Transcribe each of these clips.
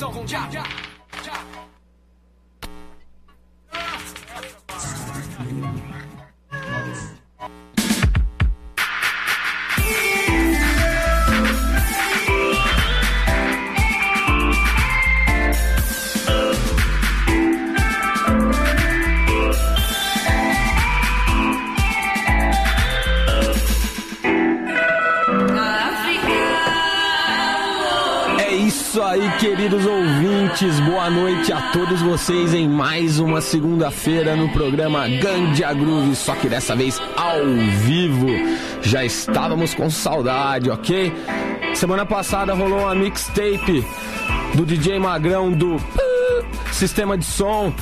Cũng. Todos vocês em mais uma segunda-feira no programa Gandia Groove, só que dessa vez ao vivo. Já estávamos com saudade, ok? Semana passada rolou uma mixtape do DJ Magrão do Sistema de Som.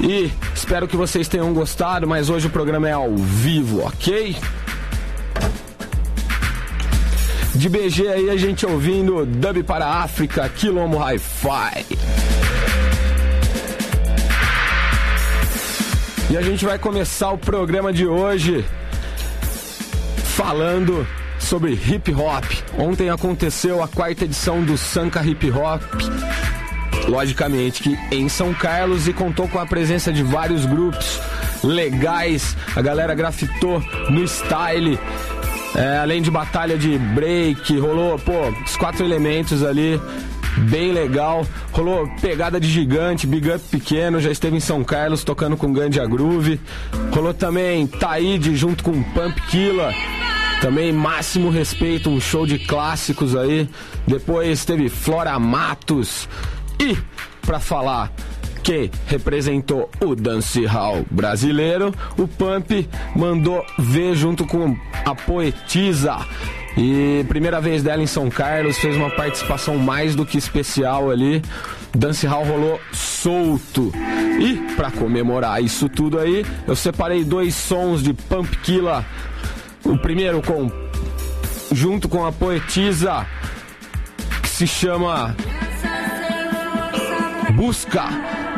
E espero que vocês tenham gostado, mas hoje o programa é ao vivo, ok? De BG aí a gente ouvindo Dub para a África, Quilombo Hi-Fi. E a gente vai começar o programa de hoje falando sobre hip hop. Ontem aconteceu a quarta edição do Sanka Hip Hop. Logicamente que em São Carlos e contou com a presença de vários grupos legais. A galera grafitou no style. É, além de batalha de break, rolou, pô, os quatro elementos ali, bem legal. Rolou pegada de gigante, big up pequeno, já esteve em São Carlos tocando com Gandia Groove. Rolou também Taíde junto com Pump Killa. Também máximo respeito, um show de clássicos aí. Depois teve Flora Matos. E, pra falar que representou o dancehall brasileiro, o Pump mandou ver junto com a poetisa. E primeira vez dela em São Carlos, fez uma participação mais do que especial ali. Dancehall rolou solto. E para comemorar isso tudo aí, eu separei dois sons de Pump Killa. O primeiro com junto com a poetisa que se chama Busca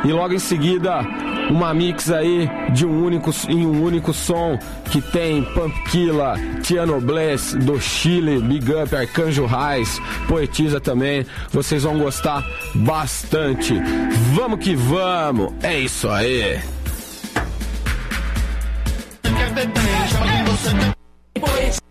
e logo em seguida uma mix aí de um único em um único som que tem Pumpkilla, Tiano Bless do Chile, Big Up, Arcanjo Reis, Poetisa também. Vocês vão gostar bastante. Vamos que vamos. É isso aí. Busca,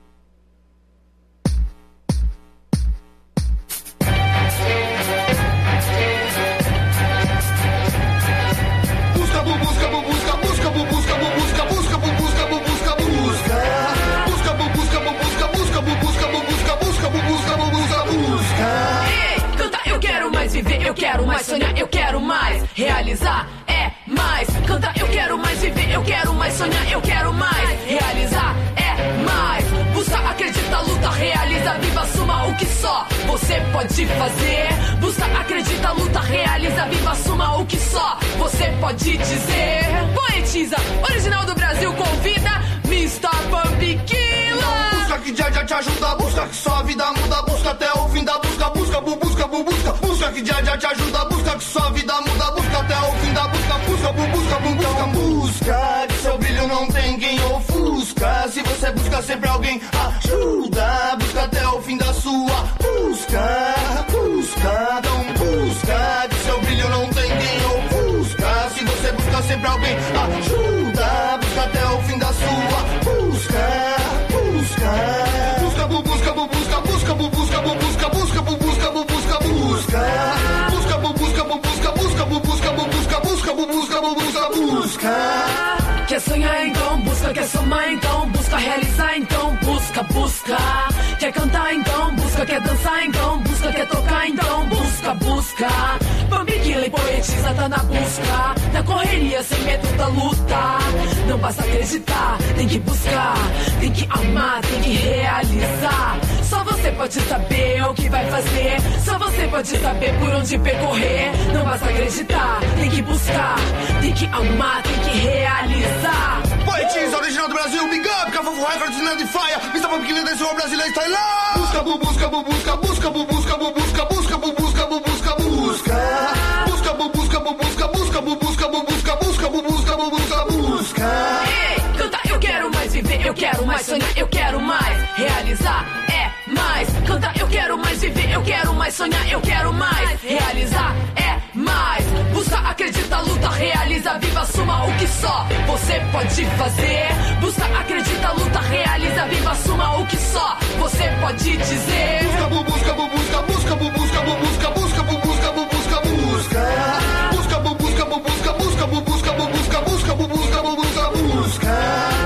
Se você busca sempre alguém ajuda, busca até o fim da sua busca, busca, então busca que seu brilho não tem quem ofusca. Se você busca sempre alguém ajuda, busca até o fim da sua busca, busca. Busca, bu, busca, bu, busca, busca, bu, busca, bu, busca, busca, bu, busca, bu, busca, busca. Busca, bu, busca, bu, busca, busca, bu, busca, bu, busca, busca, bu, busca, bu, busca, busca. Quer sonhar então busca, quer somar então busca, realizar então busca, busca. Quer cantar então busca, quer dançar então busca, quer tocar então busca, busca. Bambiquila e poetisa tá na busca, na correria sem medo da luta. Não basta acreditar, tem que buscar, tem que amar, tem que realizar. Só você pode saber o que vai fazer, só você pode saber por onde percorrer. Não basta acreditar, tem que buscar, tem que amar, tem que realizar. Poetisa original do Brasil, Big Up, Cafofo Records, Nand Fire, Mr. Pumpkin desse o brasileiro está lá. Busca, bu, busca, bu, busca, busca, bu, busca, bu, busca, busca, bu, busca, bu, busca, busca. Busca, bu, busca, bu, busca, busca, bu, busca, bu, busca, busca, bu, busca, bu, busca, busca. Ei, canta, eu quero mais viver, eu quero mais sonhar, eu quero mais realizar, quero mais viver, eu quero mais sonhar, eu quero mais realizar. É mais. Busca, acredita, luta, realiza, viva, suma o que só você pode fazer. Busca, acredita, luta, realiza, viva, suma o que só você pode dizer. Busca, busca, busca, busca, busca, busca, busca, busca, busca, busca, busca. Busca, busca, busca, busca, busca, busca, busca, busca, busca, busca.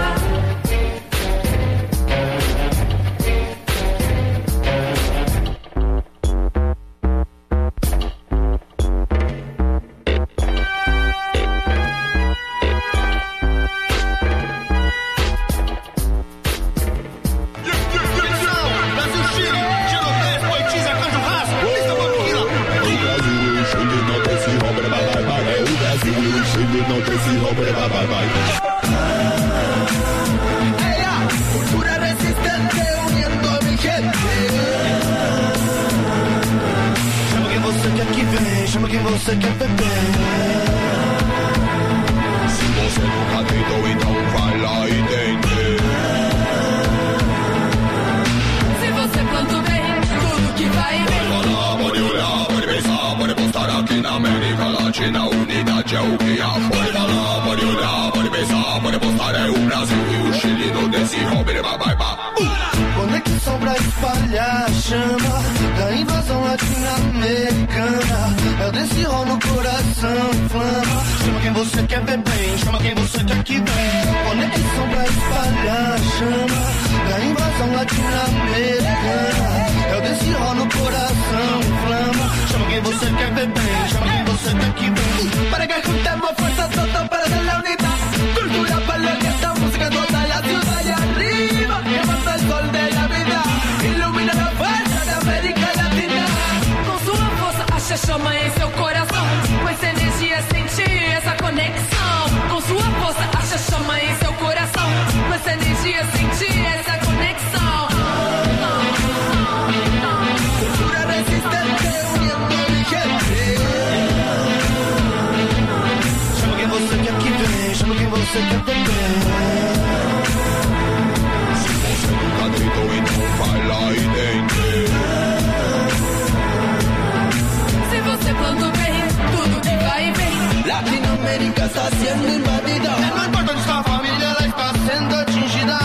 Latinoamérica está sendo invadida. É não importa onde está a família, ela está sendo atingida.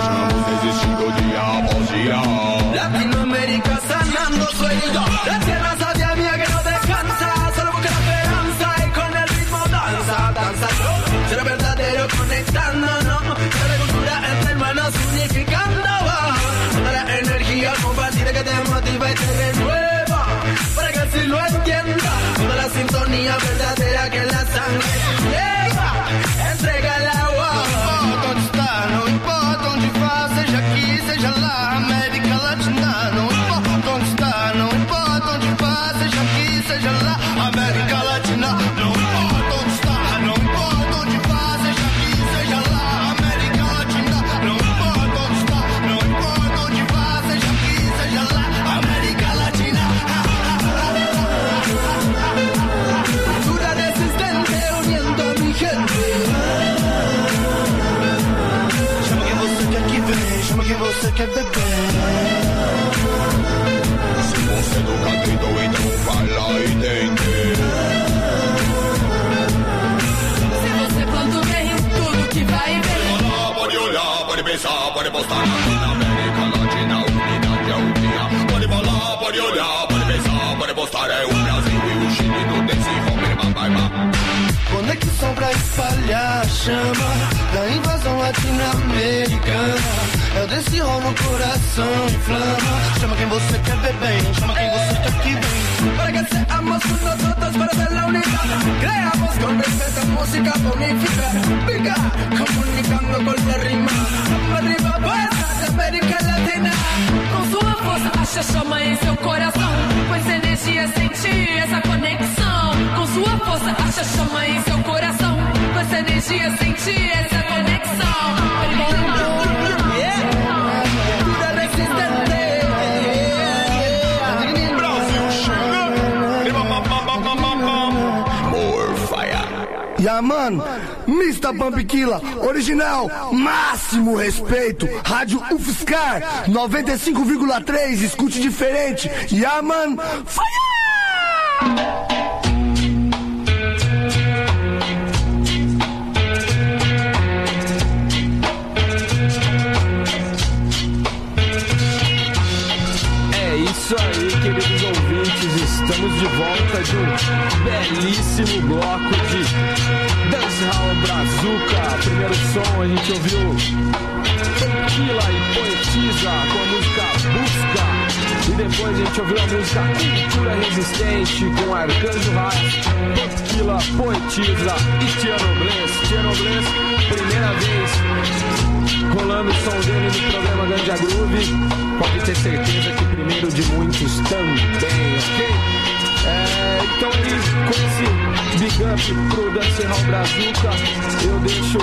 Estamos resistindo dia após dia. Bye. Bosta. Na América Latina, unidade é o guia. Pode falar, pode olhar, pode pensar, pode postar. É o Brasil e o Chile do desenvolver, babaiba. Conexão pra espalhar a chama da invasão latino-americana. É o desse rol no coração, inflama. Chama quem você quer ver bem, chama quem você quer que vem. Para que seamos juntos todos para ser la unidad. Creamos con respeto música bonifica, Venga, comunicando con la rima. Arriba. Rocha chama em seu coração. Pois energia sentir essa conexão. Com sua força, acha chama em seu coração. Pois energia sentir essa conexão. Yeah, man. Mr. Pumpkilla, original, máximo respeito. Rádio UFSCar, 95,3, escute diferente. Yeah, man, fire! isso aí, queridos ouvintes, estamos de volta de um belíssimo bloco de Brazuca. Primeiro som a gente ouviu Tranquila e Poetisa com a música Busca. E depois a gente ouviu a música Cultura Resistente com Arcanjo Raiz, Tranquila, Poetisa e Tiano Bless. Tiano Bless, primeira vez rolando o som dele no programa Ganja Groove. Pode ter certeza que primeiro de muitos também, ok? Então aí, com esse big up pro Dancehall Brazuca, eu deixo,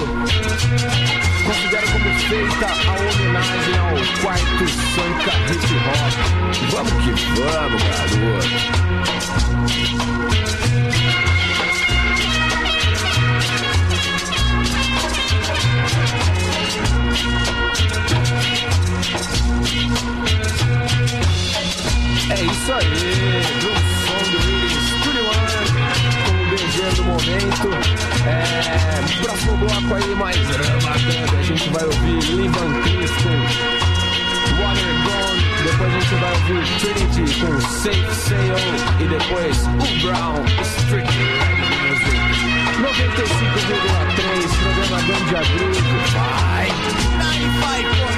considero como feita a homenagem ao quarto Sanka Hip Hop. Vamos que vamos, garoto! É isso aí, momento. É, próximo bloco aí, mais bacana, a gente vai ouvir Ivan Chris com Water Gone, depois a gente vai ouvir Trinity com Safe Sail e depois o Brown Street Music. 95,3, programa Ganja Groove, vai! 95.3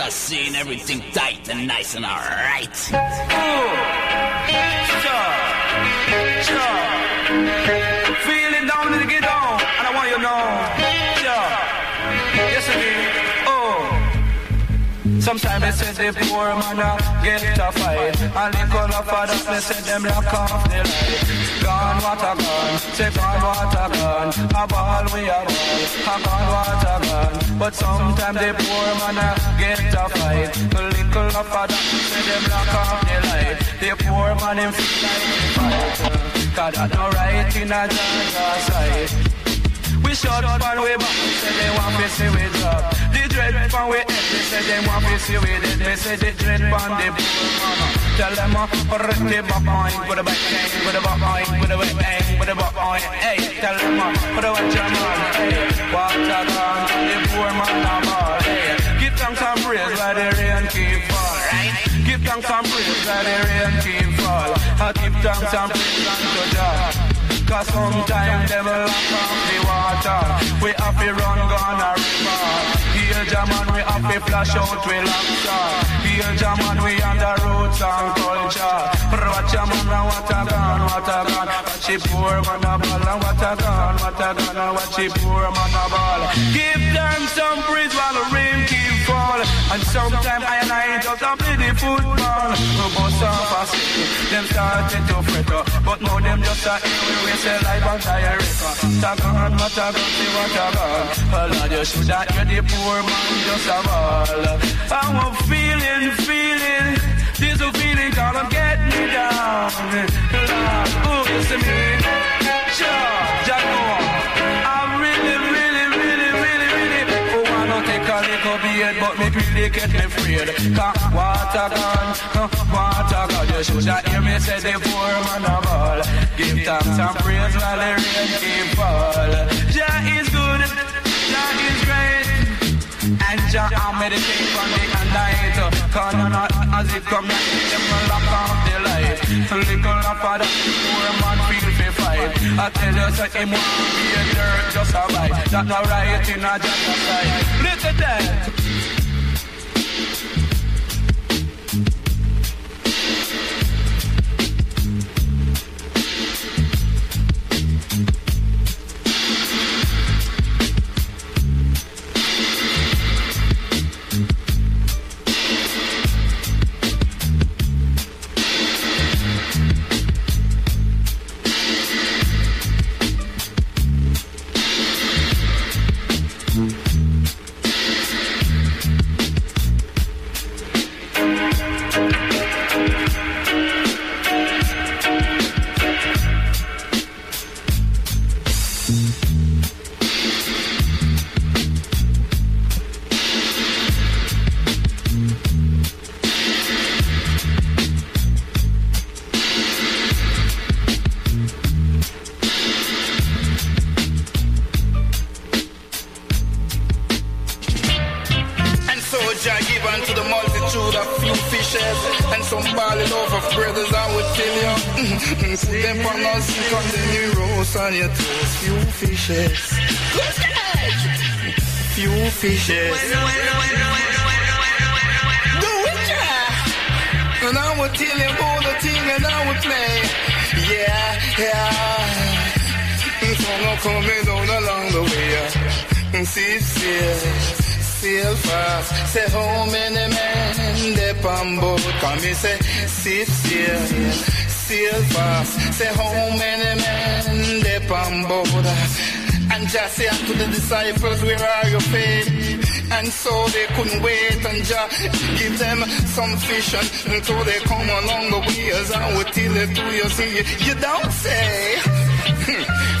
assassin, everything tight and nice and alright. Feeling down to get on, and I want you to know. Sometimes they say the poor man a get a fight. And the color fathers they say them lock off the light. Gone what a gone, say gone what a gone. A ball we a ball, a gone what a gone. But sometimes the poor man a get a fight. The little of fathers say them lock off the light. The poor man him feel like fight. Cause that no right in a Georgia side. We shot on way back, say they want to see we drop. The dread from we they say they want to see we dead. They say the dread from the mama. Tell them uh, put the back on, put the back bang, put the back on, put the back bang, put the back on. Hey, tell them uh, put the watch your man. Hey, water gone, the poor man a ball. Hey, give thanks and praise while the rain keep fall. Give thanks and praise while the rain keep fall. I give thanks and praise unto God. Cause sometimes them lock the water We have to run gun a river. Here German we have to flash out we lobster Here German we under roots and culture. Watch a man what a gun, what a gun. Watch a poor man a ball and what a gun, what a gun. Watch a poor man a ball. Give them some praise while the rain keep fall And sometimes I and I just a play the football No bust off a stick, them started to fret up. But now them just a hear say life and diarrhea. Tagan, what a gun, see what a gun. Oh Lord, you should have heard the poor man just a ball. I'm feeling, feeling, this a feeling gonna get me down. Lord, oh, see me? Sure, Jah really get me afraid. Cause water gone, water gone. You should have hear me say the poor man a ball. Give thanks and praise while the rain keep fall. Jah is good, Jah is great. And Jah I meditate from the night. Cause not as it come like them will lock off the light. Little of that poor man feel fi fight. I tell you say him want to be a dirt just a bite. That no right in a a few fishes and some barley loaf of brothers, I would tell you. Put them from us, come to the new roast on your toast. Few fishes. Few fishes. Do it, yeah. And I would tell you all the thing and I would play. Yeah, yeah. It's I'm coming down along the way. See, see sail fast. Say how many men they on board? Come me say, sit sail, sail fast. Say how many men they on board? And just say unto the disciples, where are your faith? And so they couldn't wait and just give them some fish and until they come along the way as I would tell it to you. See, you don't say.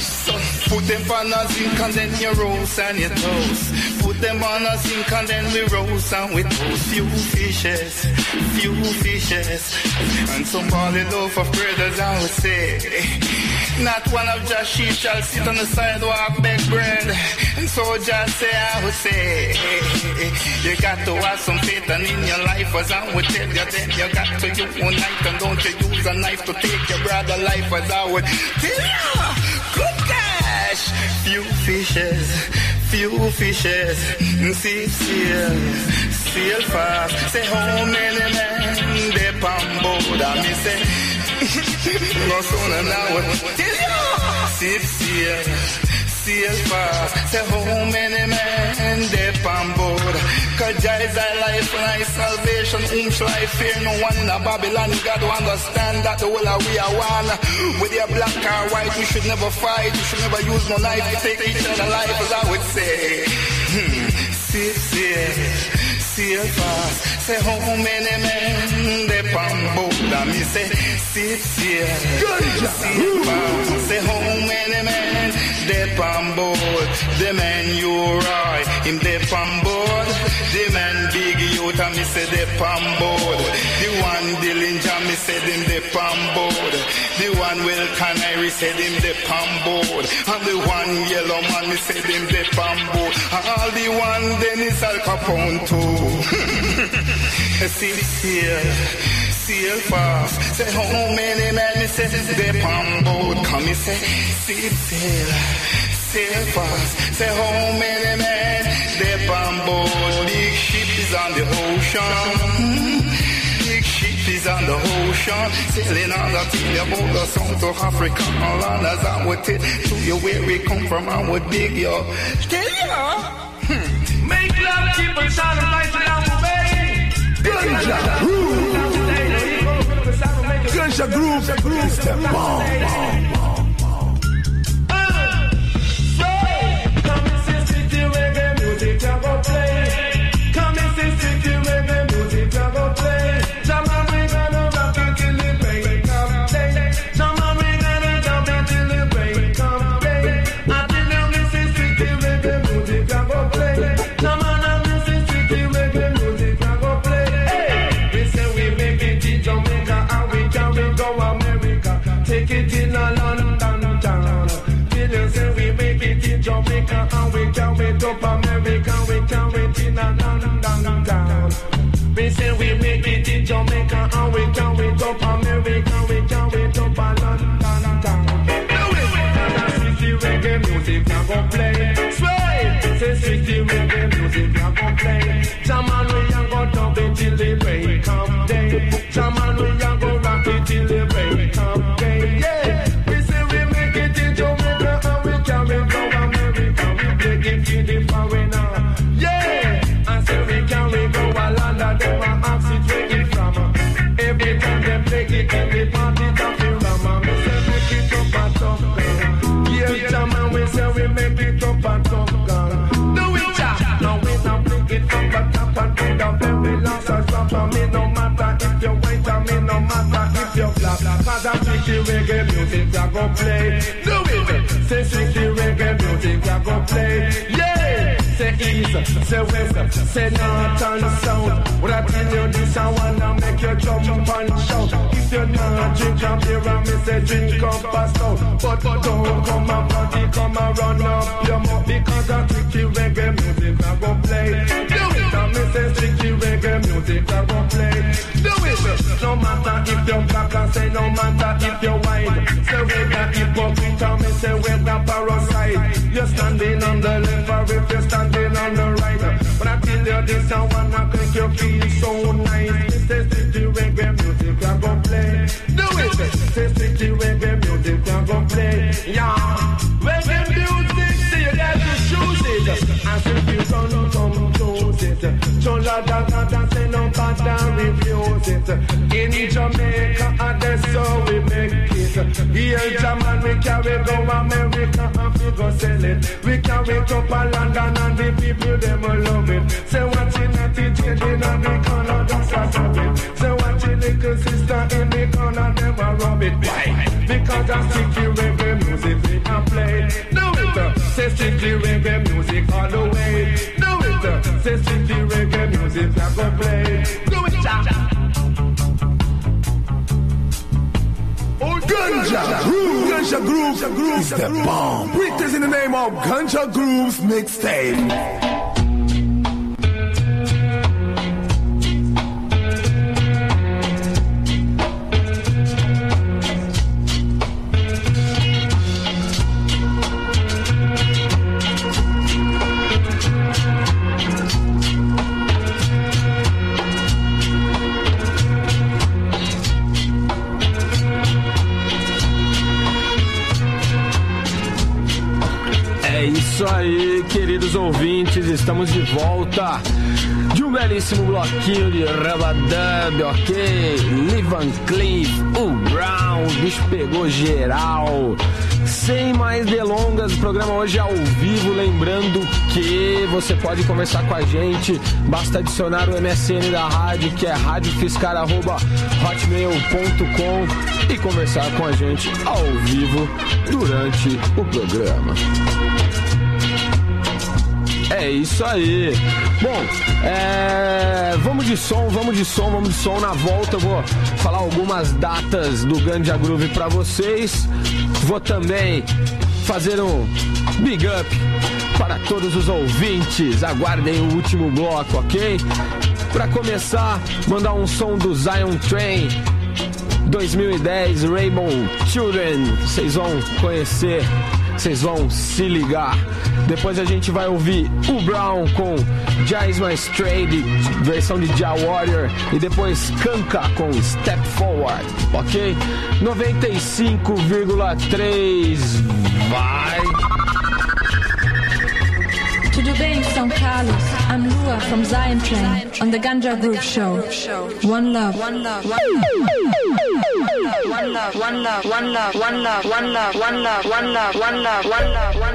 So put them on a zinc and then you roast and you toast. Put them on a zinc and then we roast and we toast. Few fishes, few fishes, and some barley loaf of as I would say. Not one of just sheep shall sit on the sidewalk beg bread. And so just say I would say, you got to have some faith and in your life as I would tell you then you got to knife and don't you use a knife to take your brother life as I would tell you. Few fishes, few fishes, see seal, seal fast. Say how many men they board and me say. no sooner now tell you sip seal sail fast say how many men they board cause Jah life our salvation whom shall I fear no one in a Babylon you got to understand that the whole of we are one. Whether you're black or white you should never fight you should never use no knife. Take each other life as I would say. Hmm. sip sail fast. Say how many men they board and me say. Sail fast. Say how many men they board. The man you him they on youth and me say they on board. The one Dillinger me say them they on board. The one Will Canary said him they on board. And the one yellow man me say them they on board. All the one Dennis Alcapone too. See sail fast. Say how many men me say they on board. Come me say see sail, sail fast. Say how many men they on board. Big ship is on the ocean. Mm-hmm. Big ship is on the ocean, sailing on the sea about the South of Africa. All on as I would tell to you where we come from, I would dig you. Tell you. Hmm. Make love, keep on shining lights down the way. Ganja groove. Ganja groove. Groove it in Jamaica go play. Do it. Say city reggae music I go play. Yeah. Say east, say west, say north and south. What I tell you this I wanna make you jump and shout. If you're not drink a beer and me say drink up a stout. But don't come and party, come and run up your mouth because I the reggae music I go play this is reggae music I will play. Do it! No matter if you're black, I say no matter if you're white. Say whether hypocrite or me say we whether parasite. You're standing on the left or if you're standing on the right. But I tell you this, I wanna make you feel so nice. Say is reggae music I will play. Do it! Say is reggae music I will play. Yeah! Reggae music, see you got to choose it. So la da da da say no bother refuse it. In Jamaica and that's how we make it. Here German we carry go America and we go sell it. We carry a London and the people them love it. Say watching at the changing and the corner that's a stop it. Say watching little sister in the corner them a rub it. Why? Because I sticky reggae music we can play. Do it. Say strictly reggae music all the way. Do it. Say strictly reggae music I go play. Do it. Cha. Oh, Ganja Groove, Ganja Groove is the bomb. This in the name of Ganja Grooves Mixtape. Ouvintes, estamos de volta de um belíssimo bloquinho de Rabadub, ok? Lee Van Cleef, o Brown, o bicho pegou geral. Sem mais delongas, o programa hoje é ao vivo, lembrando que você pode conversar com a gente, basta adicionar o MSN da rádio, que é radiofiscara.hotmail.com e conversar com a gente ao vivo durante o programa. É isso aí. Bom, é, vamos de som, vamos de som, vamos de som. Na volta eu vou falar algumas datas do Ganja Groove pra vocês. Vou também fazer um big up para todos os ouvintes. Aguardem o último bloco, ok? Pra começar, mandar um som do Zion Train 2010 Rainbow Children. Vocês vão conhecer, vocês vão se ligar. Depois a gente vai ouvir o Brown com Jazz My Straight, versão de Ja Warrior. E depois Kanka com Step Forward, ok? 95,3 vai! Tudo bem, São Carlos? I'm Lua from Zion Train on the Ganja Groove Show. One love. One love. One love. One love. One love. One love. One love. One love. One love. One love. One love. One love.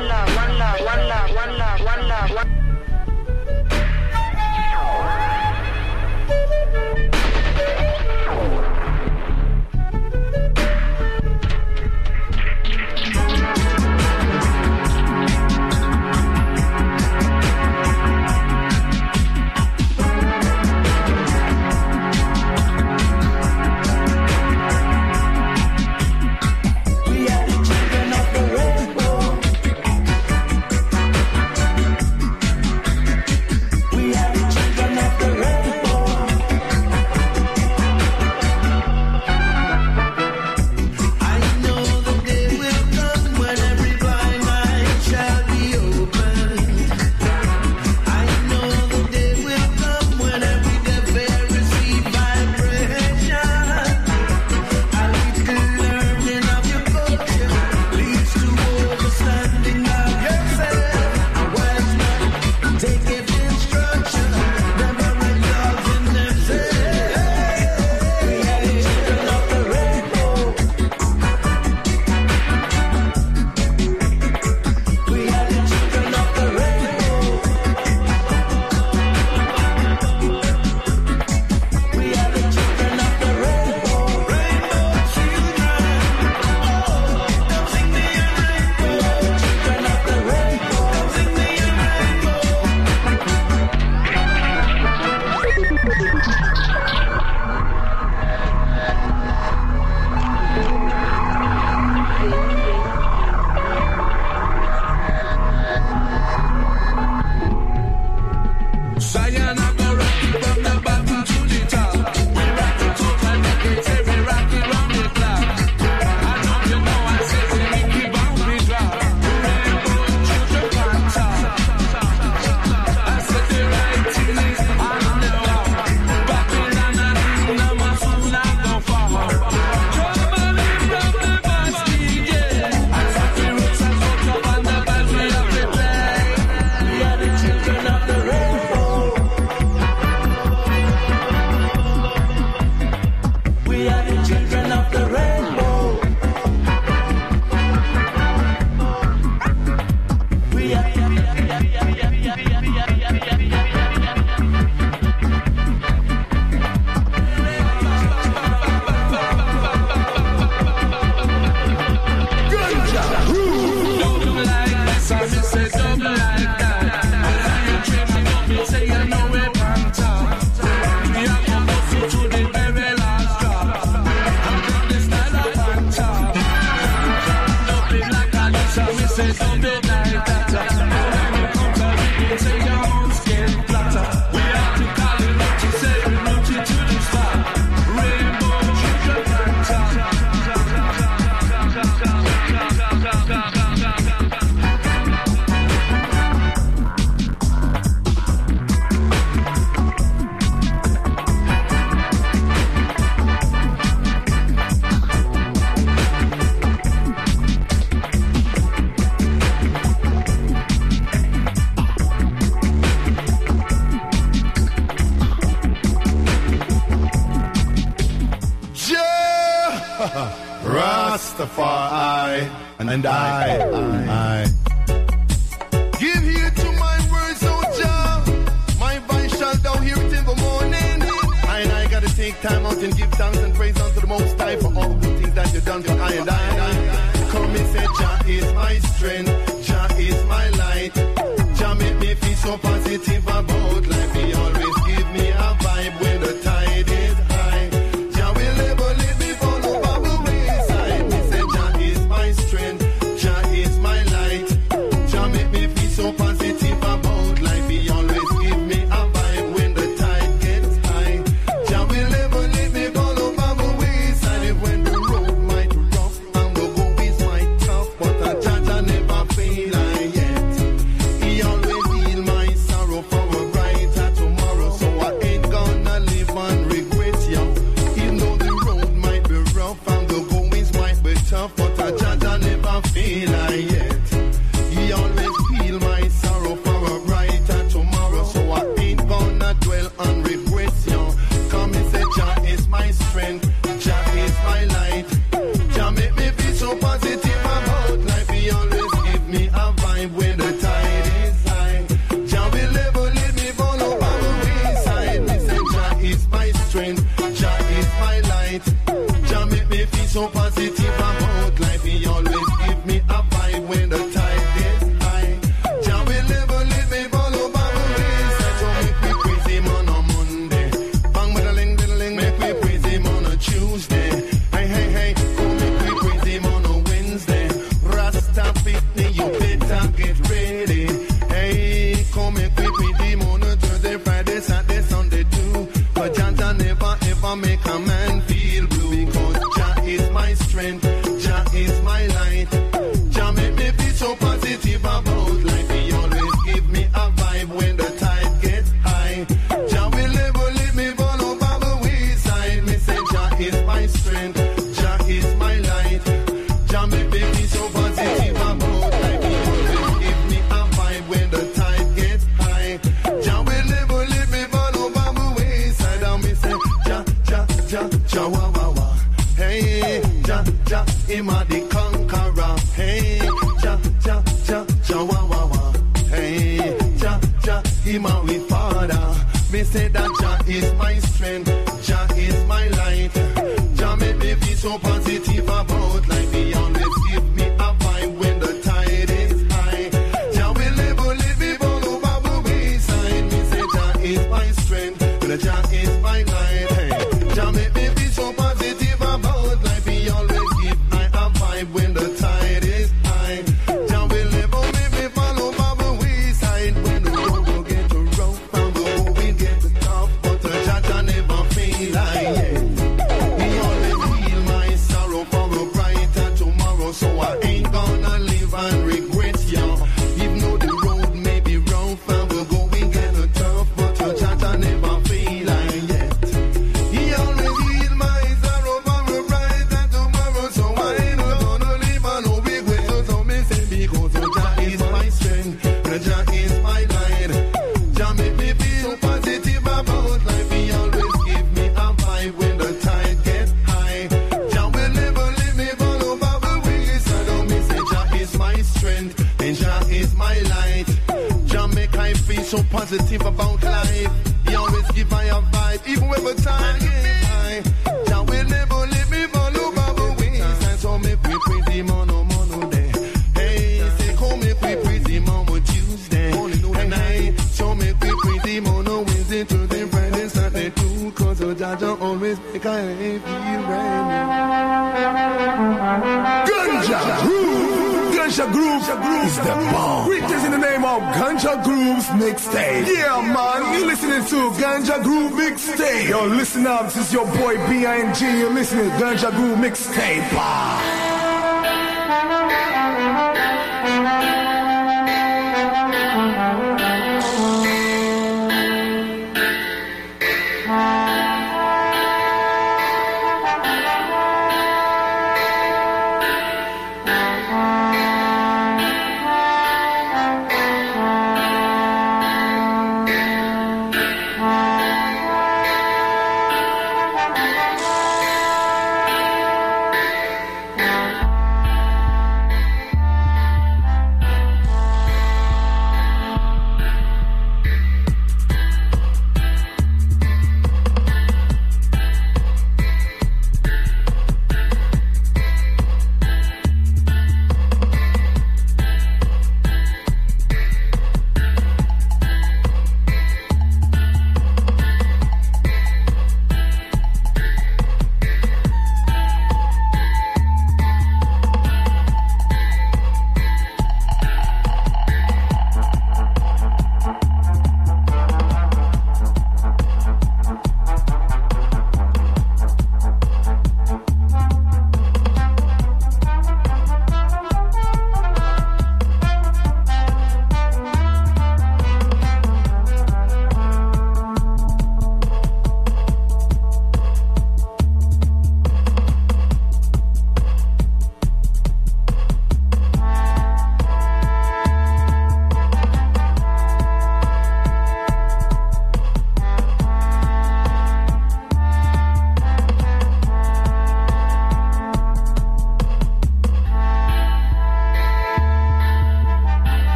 Make me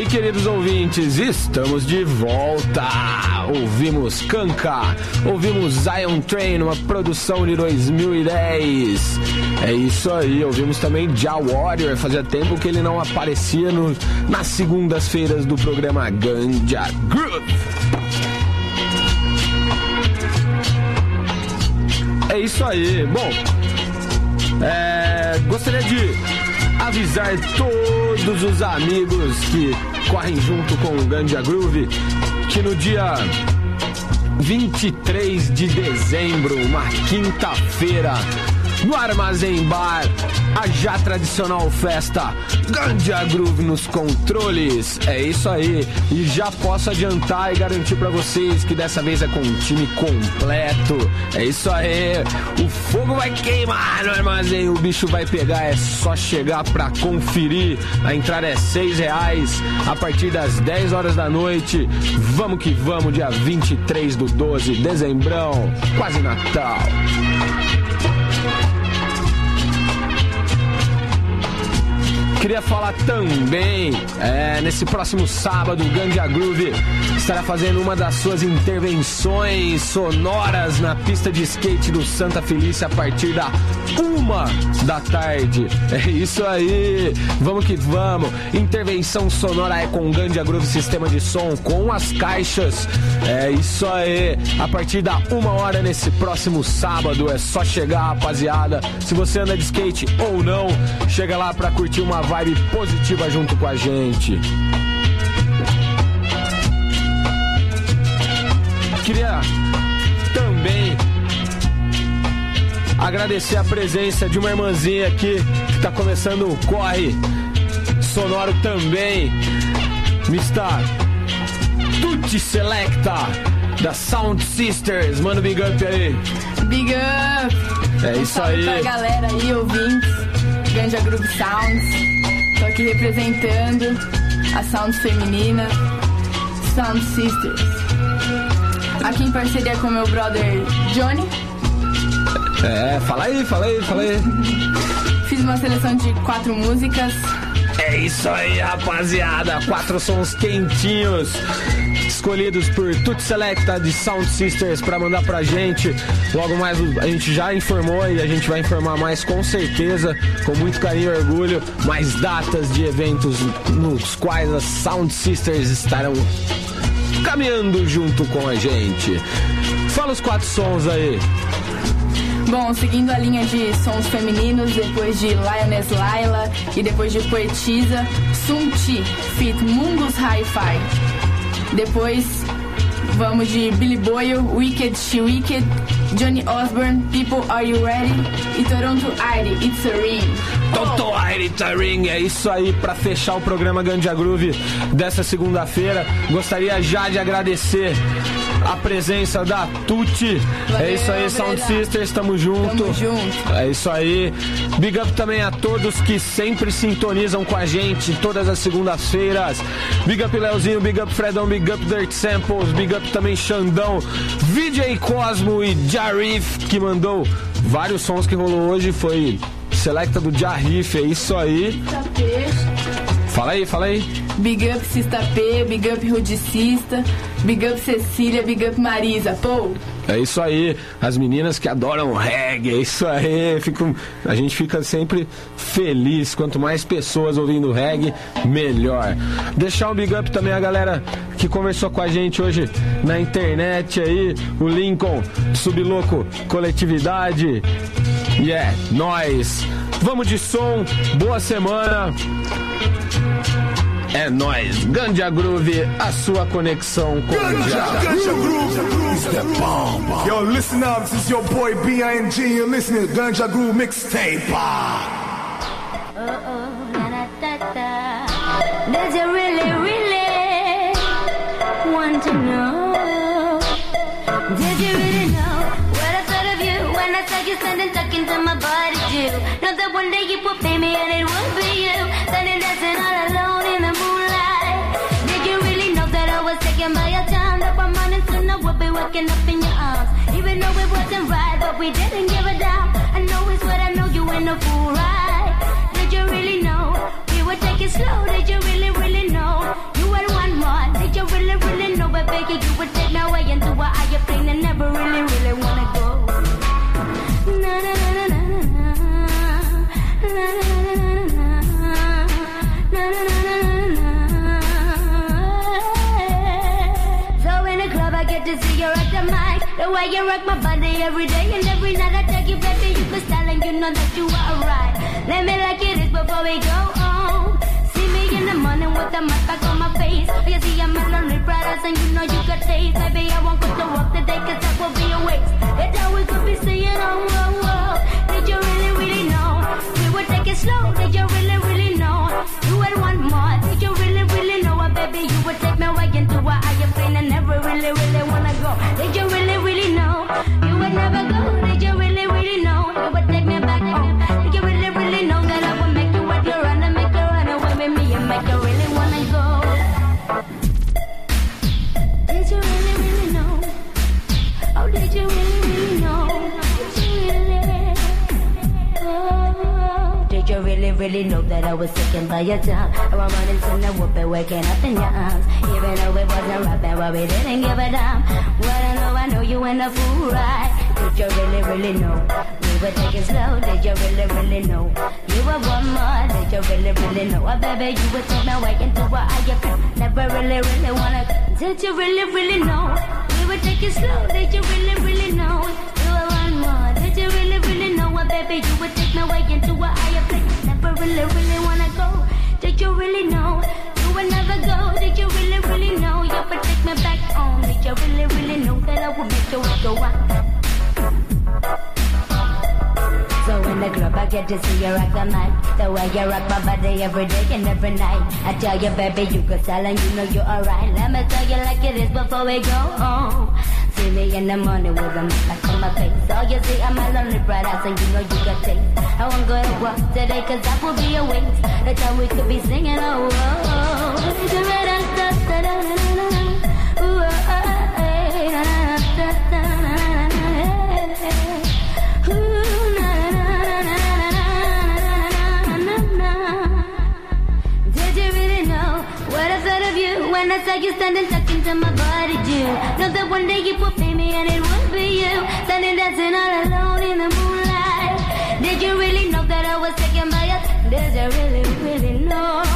aí, queridos ouvintes, estamos de volta. Ouvimos Kanka, ouvimos Zion Train, uma produção de 2010. É isso aí, ouvimos também Ja Warrior, fazia tempo que ele não aparecia no, nas segundas-feiras do programa Ganja Groove. É isso aí. Bom, é, gostaria de avisar todos os amigos que correm junto com o Ganja Groove que no dia 23 de dezembro, uma quinta-feira, no Armazém Bar, a já tradicional festa Ganja Groove nos controles. É isso aí. E já posso adiantar e garantir para vocês que dessa vez é com um time completo. É isso aí. O fogo vai queimar no armazém, o bicho vai pegar. É só chegar para conferir. A entrada é seis reais a partir das 10 horas da noite. Vamos que vamos, dia 23 do 12, dezembrão, quase Natal. Queria falar também, é, nesse próximo sábado, o Ganja Groove estará fazendo uma das suas intervenções sonoras na pista de skate do Santa Felícia a partir da uma da tarde. É isso aí, vamos que vamos. Intervenção sonora é com o Ganja Groove Sistema de Som, com as caixas. É isso aí, a partir da uma hora nesse próximo sábado. É só chegar, rapaziada. Se você anda de skate ou não, chega lá pra curtir uma vibe positiva junto com a gente. Queria também agradecer a presença de uma irmãzinha aqui que está começando o corre sonoro também. Mr. Tutti Selecta da Sound Sisters. Manda um big up aí. Big up! É Um isso salve aí. pra galera aí, ouvintes. Ganja Groove Sounds. Tô aqui representando a Sounds Feminina, Sound Sisters. Aqui em parceria com meu brother Johnny. É, fala aí, fala aí, fala aí. Fiz uma seleção de quatro músicas. É isso aí, rapaziada. Quatro sons quentinhos. Escolhidos por Tutti Selecta de Sound Sisters para mandar pra gente. Logo mais a gente já informou e a gente vai informar mais com certeza, com muito carinho e orgulho, mais datas de eventos nos quais as Sound Sisters estarão caminhando junto com a gente. Fala os quatro sons aí. Bom, seguindo a linha de sons femininos, depois de Lioness Laila e depois de Poetisa, Sunti, Fit Mungus Hi-Fi. Depois vamos de Billy Boyle, Wicked She Wicked, Johnny Osborne, People Are You Ready e Toronto Aire, It's a Ring. Toto Airita Ring, é isso aí para fechar o programa Ganja Groove dessa segunda-feira. Gostaria já de agradecer a presença da Tuti. é isso aí, Sound. Sisters, tamo junto. Tamo junto. É isso aí. Big up também a todos que sempre sintonizam com a gente todas as segundas-feiras. Big up Leozinho, big up Fredão, big up Dirt Samples, big up também Xandão, VJ Cosmo e Jarif que mandou vários sons que rolou hoje. Foi selecta do Jarif, é isso aí. Fala aí, fala aí. Big Up Sista P, Big Up Rudicista, Big Up Cecília, Big Up Marisa. Pô, É isso aí, as meninas que adoram reggae, é isso aí. Fico, a gente fica sempre feliz. Quanto mais pessoas ouvindo reggae, melhor. Deixar um big up também a galera que conversou com a gente hoje na internet aí, o Lincoln, Subloco Coletividade. E é, nós. Vamos de som, boa semana. É nóis, Ganja Groove, a sua conexão com o Ganja, Groove the bomb. Yo, listen up, this is your boy B.I.N.G. You're listening to Ganja Groove Mixtape. Does waking up in your arms, even though it wasn't right, but we didn't give a damn. I know it's what I know you ain't no fool, right? Did you really know we take it slow. Did you really, really know? You had one more. Did you really, really know? But baby, you would take me away into a higher plane and never really, really wanna go. The way you rock my body every day and every night. I tell you, baby, you can style and you know that you are right. Let me like it is before we go home. See me in the morning with the mic back on my face. Oh, you see, I'm a lonely brothers and you know you got taste. Baby, I won't that I was taken by your time? I was running to the whoop and waking up in your arms. Even though it wasn't rapping, but we didn't give a damn. Well, I know, I know you in a fool ride. Did you really, really know? We were taking slow. Did you really, really know? You were one more. Did you really, really know? Oh, baby, you would take me away into a higher plane. Never really, really wanna. Did you really, really know? We were taking slow. Did you really, really know? You were one more. Did you really, really know? Oh, baby, you would take me away into plane. Never really, really wanna go. Did you really know? You would never go. Did you really, really know? You would take me back home. Did you really, really know that I would make you go out? In the club I get to see you rock the mic The way you rock my body every day and every night. I tell you baby you could tell and you know you're alright. Let me tell you like it is before we go home. See me in the morning with a back on my face. So you see I'm a lonely bright eyes and you know you got taste. I won't go to work today cause that will be a waste. The time we could be singing oh oh oh you when I saw you standing talking to my body, Jew? Know that one day you would pay me and it would be you standing dancing all alone in the moonlight. Did you really know that I was taken by you? Did you really, really know?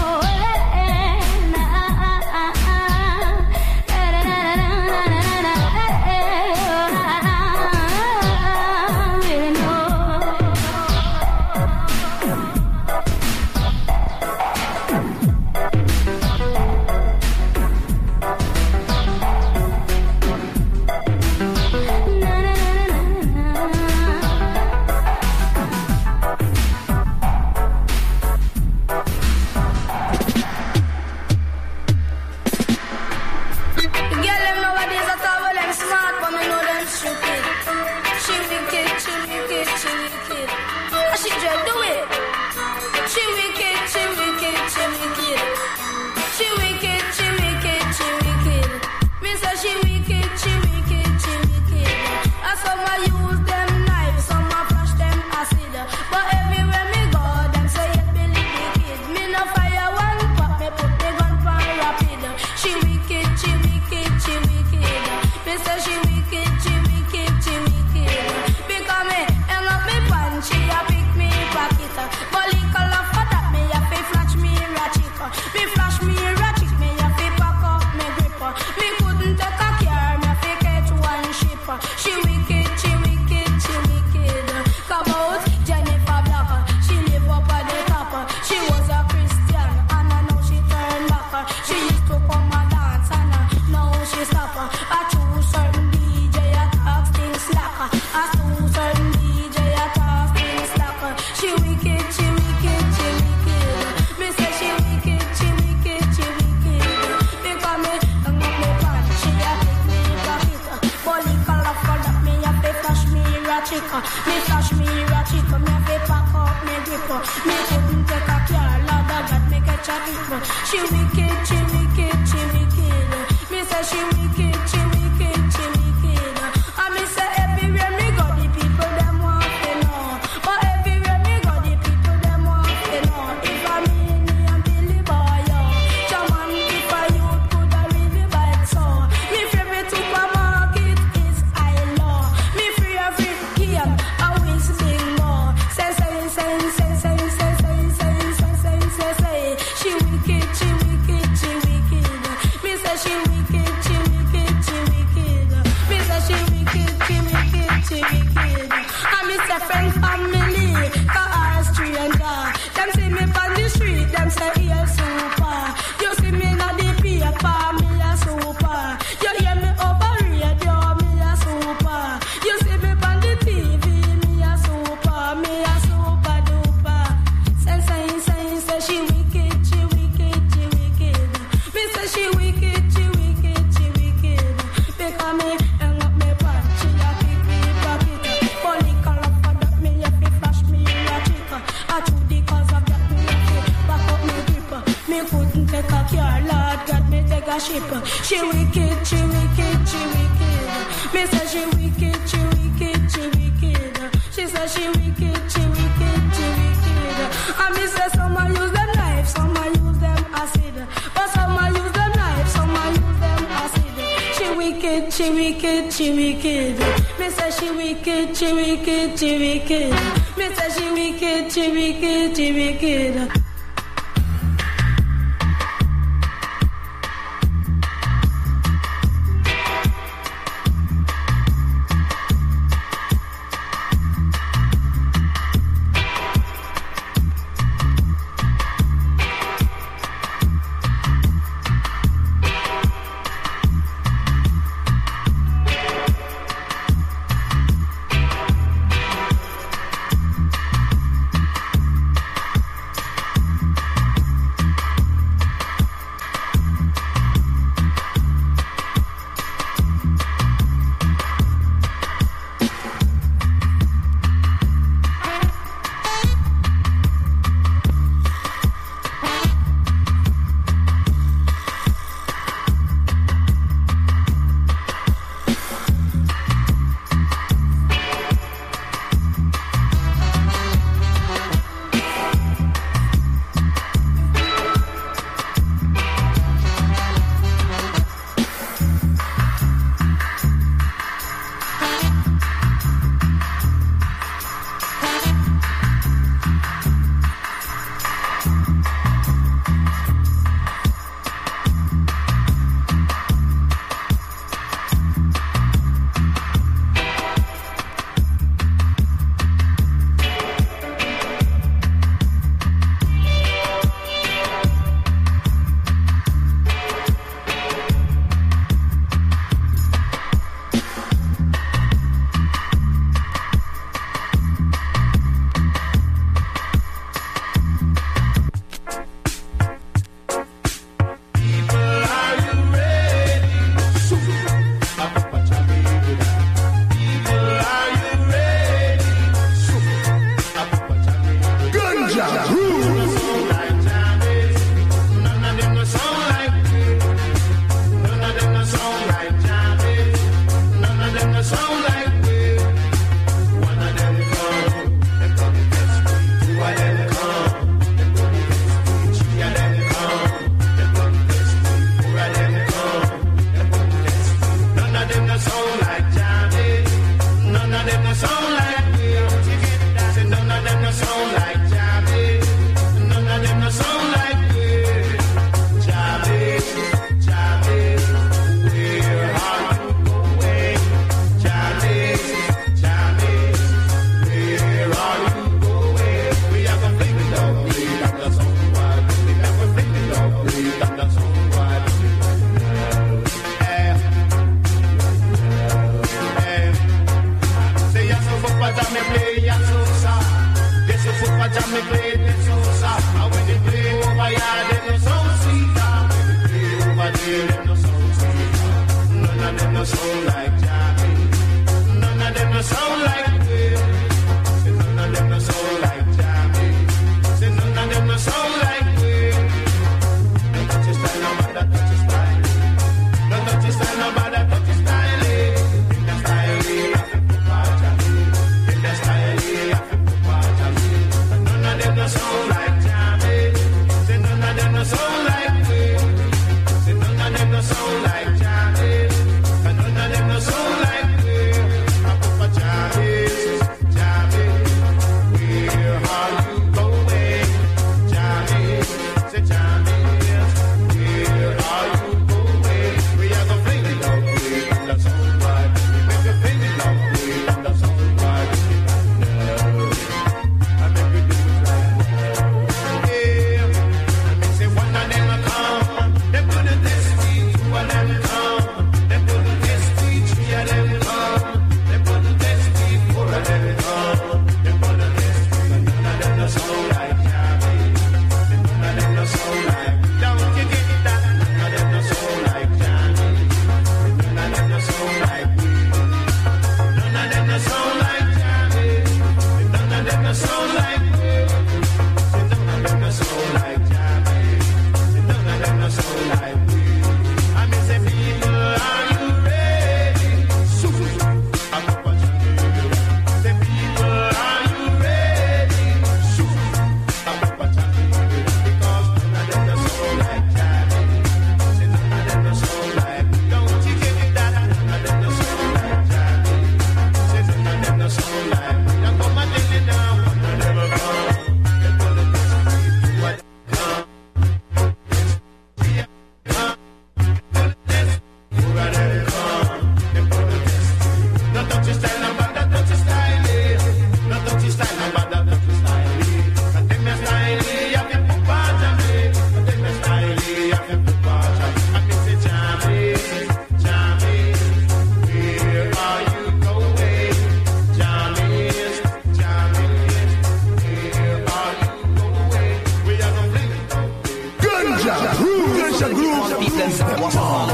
And me some a use them some a use them acid. But some a use them some a use them acid. She wicked, she wicked, she wicked. Me say she wicked, she wicked, she wicked. Me say she wicked, she wicked, she wicked.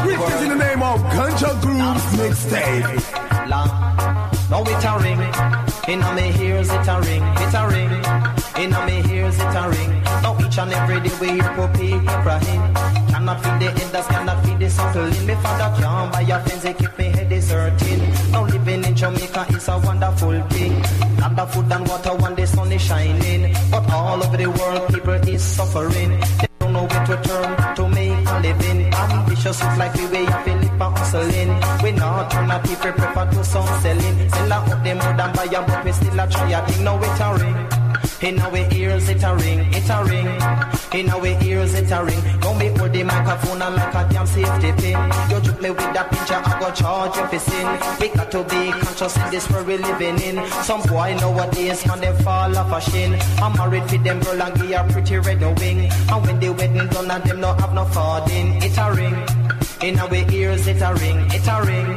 It is in the name of Ganja Grooves Mixtape. Now it a ring, in a me ears it a ring, it a ring, in a me ears it a ring. Now each and every day we hear for people crying. Cannot feed the elders, cannot feed the suckling. Me father can't buy a fence, they keep me head is hurting. Now living in Jamaica is a wonderful thing. Not the food and water when the sun is shining, but all over the world people is suffering. Know where to turn to make a living. Ambitious with life, we way up in for hustling. We not turn a people prefer to some selling. Sell out them more than buy but we still a try a thing. Now it a ring. In our ears it a ring, it a ring. In our ears it a ring. Don't me hold the microphone and like a damn safety pin. You juke me with that picture, I go charge you for sin. We got to be conscious in this world we living in. Some boy know nowadays man them fall off a shin. I'm married for them girl and give a pretty red no wing. And when the wedding done and them no have no farthing, it a ring. In our ears it a ring, it a ring.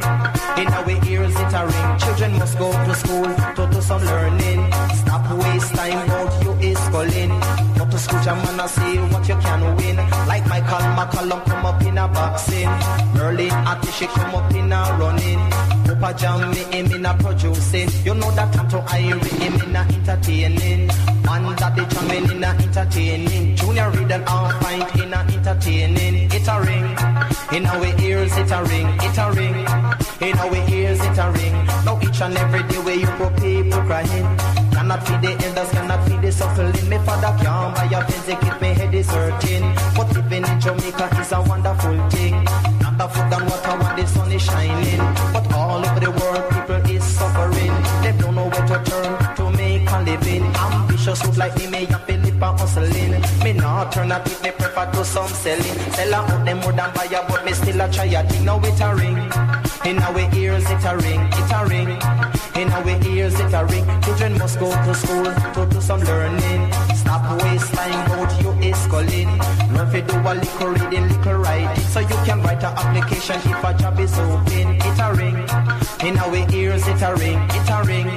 In our ears it a ring. Children must go to school to do some learning. Stop waste time out you is calling. Go to school jam and I see what you can win. Like Michael McCallum come up in a boxing. Merlin Atishi come up in a running. Papa Jam me him in a producing. You know that Tonto Irie him in a entertaining. Man Daddy Jamming in a entertaining. Junior Reid and all find in a entertaining. It a ring. In our ears it a ring, it a ring. In our ears it a ring. Now each and every day where you go people crying. Cannot feed the elders, cannot feed the suckling. Me father can't buy a they keep me head is hurting. But living in Jamaica is a wonderful thing. Not the food and water when the sun is shining. But all over the world people is suffering. They don't know where to turn to make a living. Ambitious youth like me, me have to live and hustling. Me not turn a tip, me prefer to some selling. Sell out them more than buy but me still a try a thing. Now it a ring. In our ears it a ring. To school to some learning. Stop waste time out is calling. Learn to do a little reading, little writing, so you can write an application if a job is open. It a ring. In our ears it a ring, it a ring.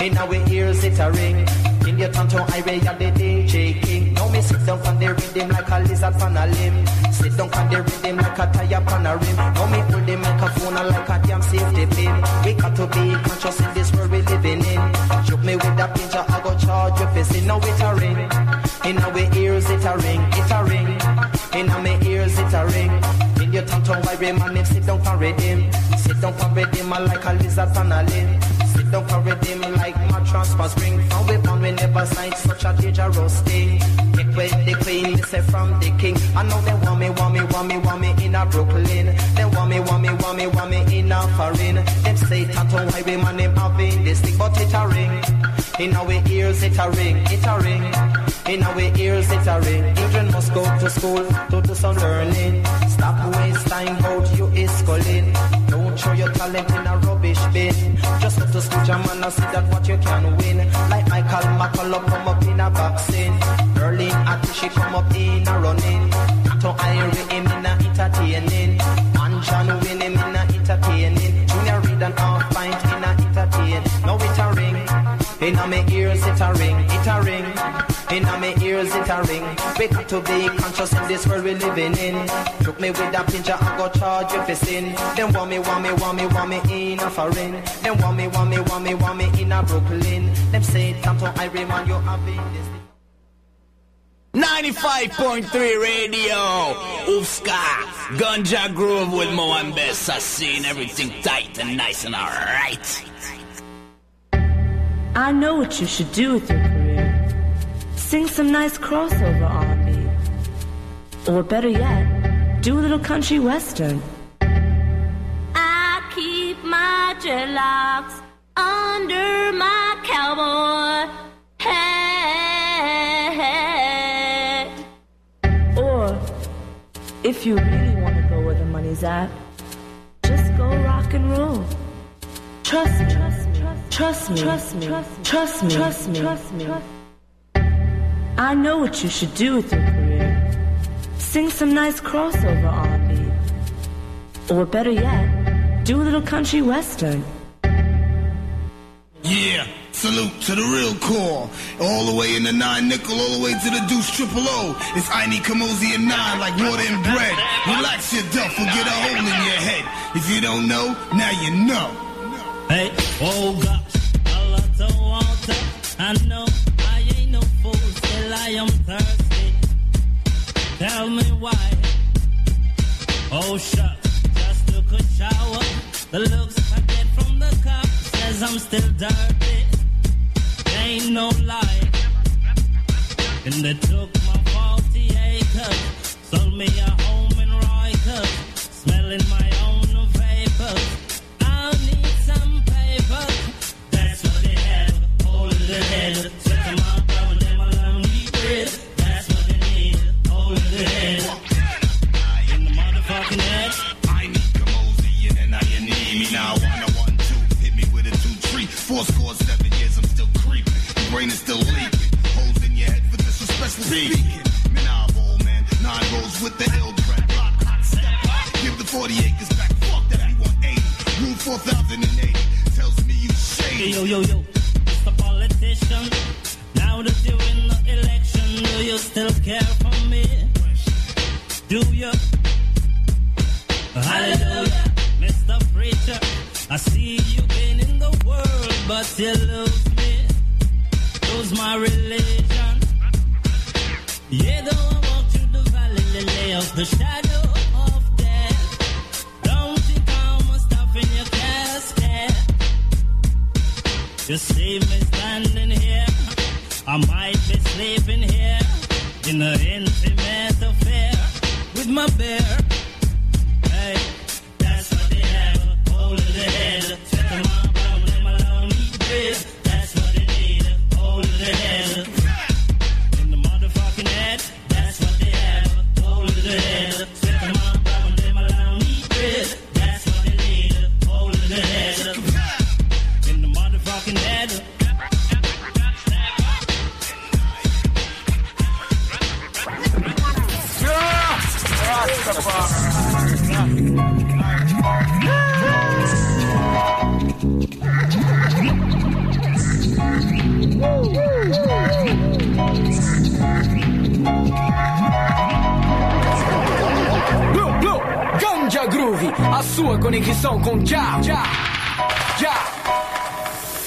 In our ears it a ring. In your tonto highway at the DJ King. Now me sit down on the rhythm like a lizard on a limb. Sit down on the rhythm like a tire on a rim. Now me hold the microphone and like a damn safety pin. We got to be conscious in this world we living in. Shoot me with that pincher, I go charge you for sin. Now it a ring. In our ears it a ring, it a ring. In our ears it a ring. In your tonto highway man, name sit down on rhythm. Sit down on rhythm like a lizard on a limb. Sit down on rhythm like transfer spring. From we born we never signed such a dangerous thing. Take away the queen, say from the king. I know they want me, want me, want me, want me in a Brooklyn. They want me, want me, want me, want me in a foreign. Them say tattoo oh, highway man, them having this thing, but it a ring. In our ears it a ring, it a ring. In our ears it a ring. Children must go to school to do some learning. Stop waste time out you is calling. Don't show your talent in a bin. Just to school jam and see that what you can win. Like Michael McCallum come up in a boxing. Berlin Atishi come up in a running. To Irie him in a entertaining. And John win him in a entertaining. Junior Reid and all find in a entertain. Now it a ring. In a me ears it a ring, it a ring. In a me ears it a ring. We got to be conscious in this world we living in. Took me with a pincher, I go charge you for sin. Them want me, want me, want me, want me in a foreign. Them want me, want me, want me, want me in a Brooklyn. Them say, time to I remind you having this. 95.3 Radio, UFSCar, Ganja Groove with Mo and Bessa, seeing everything tight and nice and alright. I know what you should do with your career. Sing some nice crossover R&B. Or better yet, do a little country western. I keep my dreadlocks under my cowboy hat. Or, if you really want to go where the money's at, just go rock and roll. Trust me. Trust me. Trust me. Trust me. Trust me. Trust me. I know what you should do with your career. Sing some nice crossover R&B. Or better yet, do a little country western. Yeah, Salute to the real core. All the way in the nine nickel, all the way to the deuce triple O. It's Ini Kamoze and nine like water and bread. Relax your duffel, get a hole in your head. If you don't know, now you know. Hey, oh gosh, a lot of. I know I am thirsty. Tell me why. Oh shucks, just took a shower. The looks I get from the cop says I'm still dirty. Ain't no lie. And they took my 40 acres, sold me a home in Rikers, smelling my own vapors. I'll need some paper. That's what they have. Hold the head.